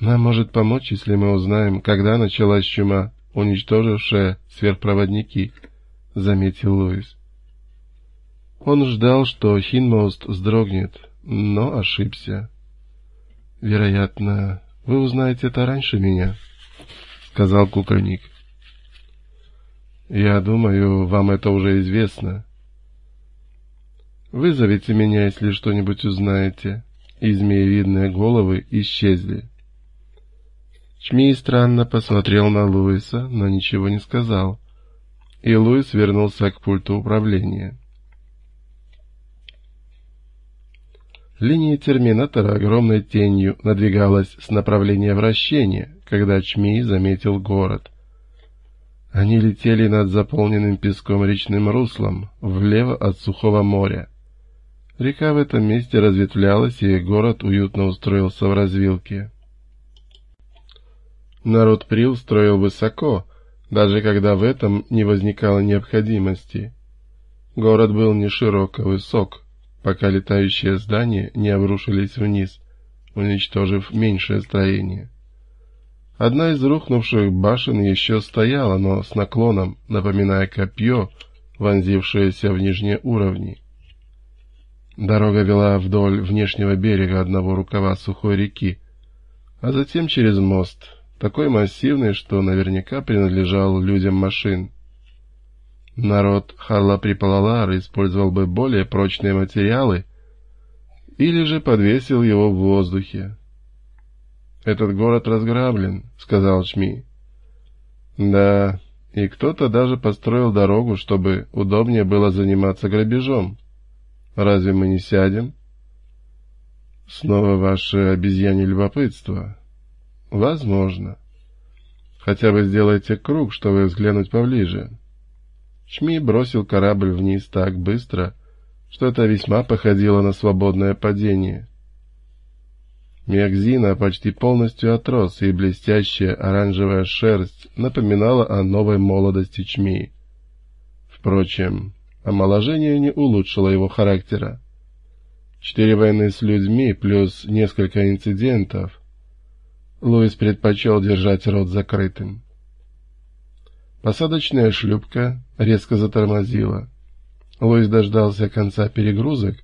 Нам может помочь, если мы узнаем, когда началась чума, уничтожившая сверхпроводники, — заметил Луис. Он ждал, что Хинмост вздрогнет, но ошибся. — Вероятно, вы узнаете это раньше меня, — сказал кукольник. — Я думаю, вам это уже известно. Вызовите меня, если что-нибудь узнаете. И змеевидные головы исчезли. Чми странно посмотрел на Луиса, но ничего не сказал. И Луис вернулся к пульту управления. Линия терминатора огромной тенью надвигалась с направления вращения, когда Чми заметил город. Они летели над заполненным песком речным руслом, влево от сухого моря. Река в этом месте разветвлялась, и город уютно устроился в развилке. Народ Прил строил высоко, даже когда в этом не возникало необходимости. Город был не широк, а высок, пока летающие здания не обрушились вниз, уничтожив меньшее строение. Одна из рухнувших башен еще стояла, но с наклоном, напоминая копье, вонзившееся в нижние уровни. Дорога вела вдоль внешнего берега одного рукава сухой реки, а затем через мост, такой массивный, что наверняка принадлежал людям машин. Народ Харла-Припалалар использовал бы более прочные материалы или же подвесил его в воздухе. «Этот город разграблен», — сказал Чми. «Да, и кто-то даже построил дорогу, чтобы удобнее было заниматься грабежом. Разве мы не сядем?» «Снова ваше обезьянье любопытство», Возможно. Хотя бы сделайте круг, чтобы взглянуть поближе. Шми бросил корабль вниз так быстро, что это весьма походило на свободное падение. Миакзина почти полностью отрос, и блестящая оранжевая шерсть напоминала о новой молодости Чми. Впрочем, омоложение не улучшило его характера. Четыре войны с людьми плюс несколько инцидентов Луис предпочел держать рот закрытым. Посадочная шлюпка резко затормозила. Луис дождался конца перегрузок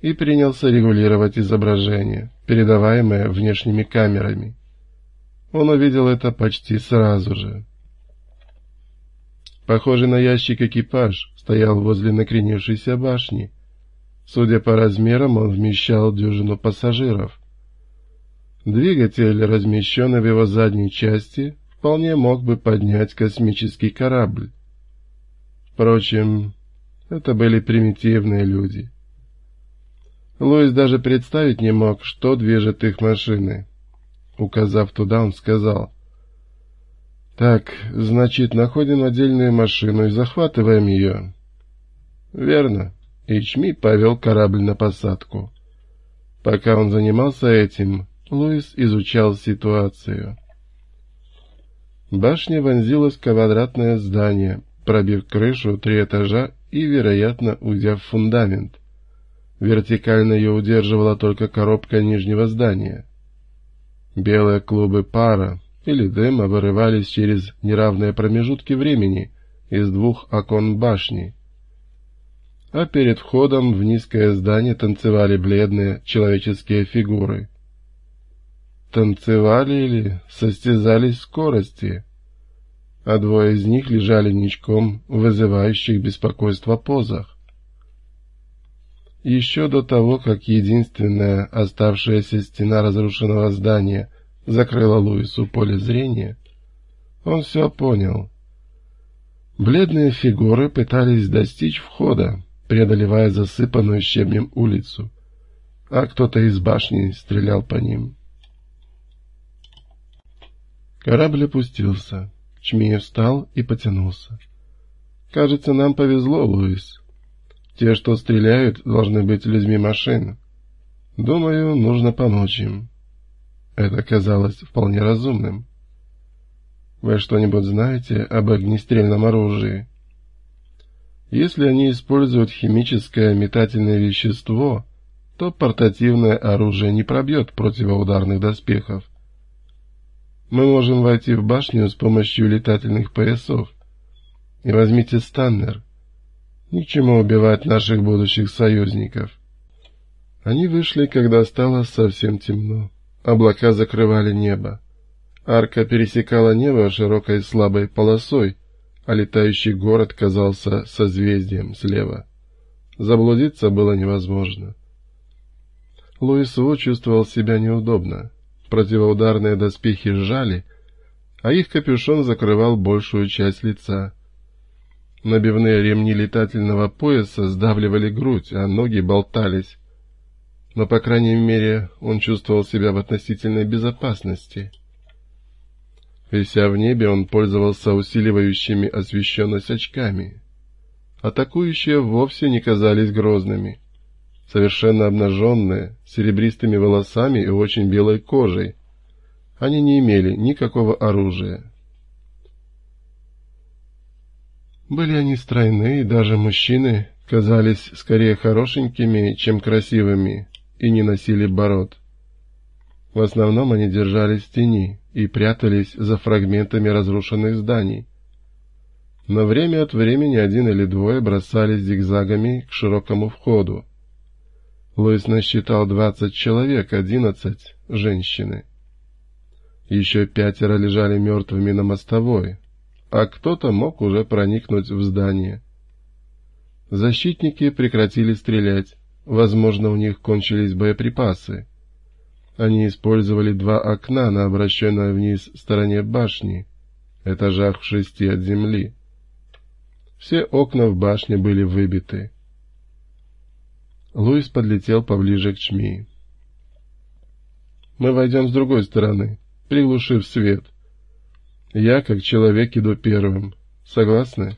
и принялся регулировать изображение, передаваемое внешними камерами. Он увидел это почти сразу же. Похожий на ящик экипаж стоял возле накренившейся башни. Судя по размерам, он вмещал дюжину пассажиров — Двигатель, размещенный в его задней части, вполне мог бы поднять космический корабль. Впрочем, это были примитивные люди. Луис даже представить не мог, что движет их машины. Указав туда, он сказал, «Так, значит, находим отдельную машину и захватываем ее». «Верно». Ичми повел корабль на посадку. Пока он занимался этим, Луис изучал ситуацию. Башня вонзилась в квадратное здание, пробив крышу три этажа и, вероятно, уйдя фундамент. Вертикально ее удерживала только коробка нижнего здания. Белые клубы пара или дыма вырывались через неравные промежутки времени из двух окон башни. А перед входом в низкое здание танцевали бледные человеческие фигуры — танцевали или состязались в скорости, а двое из них лежали ничком в вызывающих беспокойство позах. Еще до того, как единственная оставшаяся стена разрушенного здания закрыла Луису поле зрения, он все понял. Бледные фигуры пытались достичь входа, преодолевая засыпанную щебнем улицу, а кто-то из башни стрелял по ним. Корабль опустился. Чмеев встал и потянулся. «Кажется, нам повезло, Луис. Те, что стреляют, должны быть людьми машин. Думаю, нужно помочь им». Это казалось вполне разумным. «Вы что-нибудь знаете об огнестрельном оружии?» Если они используют химическое метательное вещество, то портативное оружие не пробьет противоударных доспехов. Мы можем войти в башню с помощью летательных поясов. И возьмите Станнер. Ни к чему убивать наших будущих союзников. Они вышли, когда стало совсем темно. Облака закрывали небо. Арка пересекала небо широкой слабой полосой, а летающий город казался созвездием слева. Заблудиться было невозможно. Луис Ву чувствовал себя неудобно. Противоударные доспехи сжали, а их капюшон закрывал большую часть лица. Набивные ремни летательного пояса сдавливали грудь, а ноги болтались. Но, по крайней мере, он чувствовал себя в относительной безопасности. Вися в небе, он пользовался усиливающими освещенность очками. Атакующие вовсе не казались грозными. Совершенно обнаженные, с серебристыми волосами и очень белой кожей. Они не имели никакого оружия. Были они стройны, и даже мужчины казались скорее хорошенькими, чем красивыми, и не носили бород. В основном они держались в тени и прятались за фрагментами разрушенных зданий. Но время от времени один или двое бросались зигзагами к широкому входу. Луис насчитал двадцать человек, одиннадцать — женщины. Еще пятеро лежали мертвыми на мостовой, а кто-то мог уже проникнуть в здание. Защитники прекратили стрелять, возможно, у них кончились боеприпасы. Они использовали два окна на обращенной вниз стороне башни, этажах в шести от земли. Все окна в башне были выбиты. Луис подлетел поближе к Чми. «Мы войдем с другой стороны, приглушив свет. Я, как человек, иду первым. Согласны?»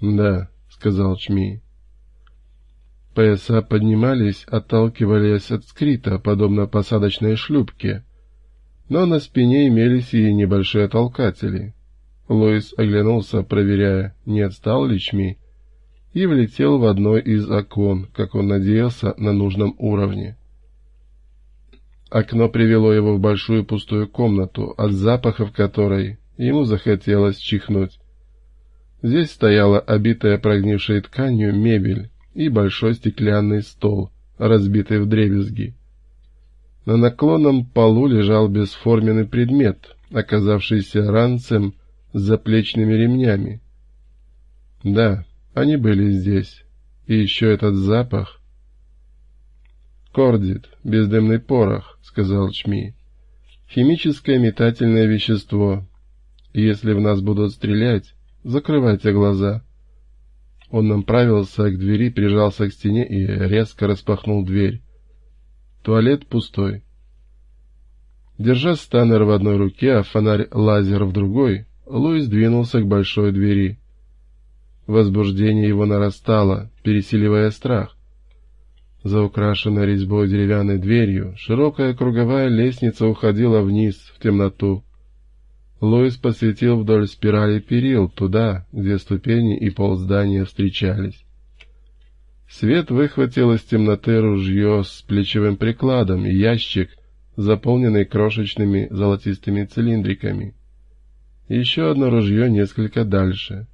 «Да», — сказал Чми. Пояса поднимались, отталкивались от скрита, подобно посадочной шлюпке, но на спине имелись и небольшие толкатели. Луис оглянулся, проверяя, не отстал ли Чми, и влетел в одно из окон, как он надеялся, на нужном уровне. Окно привело его в большую пустую комнату, от запахов которой ему захотелось чихнуть. Здесь стояла обитая прогнившей тканью мебель и большой стеклянный стол, разбитый в дребезги. На наклонном полу лежал бесформенный предмет, оказавшийся ранцем с заплечными ремнями. Да, они были здесь. И еще этот запах. «Кордит, бездымный порох», — сказал Чми. «Химическое метательное вещество. Если в нас будут стрелять, закрывайте глаза». Он направился к двери, прижался к стене и резко распахнул дверь. Туалет пустой. Держа станер в одной руке, а фонарь-лазер в другой, Луис двинулся к большой двери. Возбуждение его нарастало, пересиливая страх. За украшенной резьбой деревянной дверью широкая круговая лестница уходила вниз, в темноту. Луис посветил вдоль спирали перил, туда, где ступени и пол здания встречались. Свет выхватил из темноты ружье с плечевым прикладом и ящик, заполненный крошечными золотистыми цилиндриками. Еще одно ружье несколько дальше.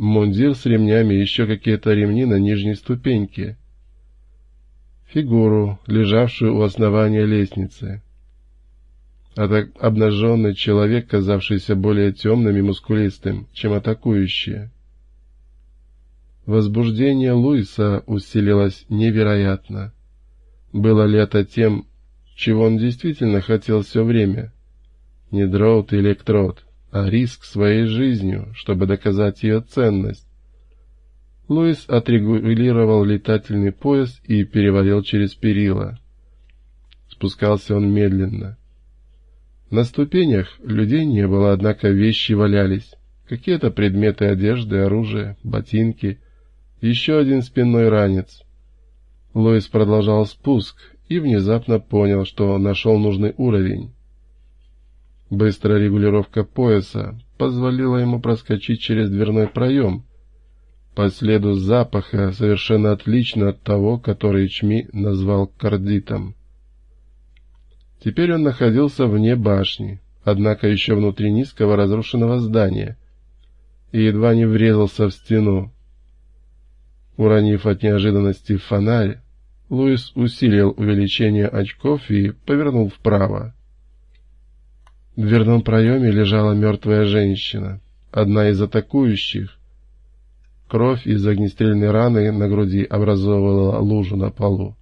Мундир с ремнями и еще какие-то ремни на нижней ступеньке. Фигуру, лежавшую у основания лестницы. А так обнаженный человек, казавшийся более темным и мускулистым, чем атакующие. Возбуждение Луиса усилилось невероятно. Было ли это тем, чего он действительно хотел все время? Не дроут и электрод, а риск своей жизнью, чтобы доказать ее ценность. Луис отрегулировал летательный пояс и перевалил через перила. Спускался он медленно. На ступенях людей не было, однако вещи валялись. Какие-то предметы одежды, оружие, ботинки. Еще один спинной ранец. Луис продолжал спуск и внезапно понял, что нашел нужный уровень. Быстрая регулировка пояса позволила ему проскочить через дверной проем, по следу запаха, совершенно отлично от того, который Чми назвал кардитом. Теперь он находился вне башни, однако еще внутри низкого разрушенного здания, и едва не врезался в стену. Уронив от неожиданности фонарь, Луис усилил увеличение очков и повернул вправо. В дверном проеме лежала мертвая женщина, одна из атакующих. Кровь из огнестрельной раны на груди образовывала лужу на полу.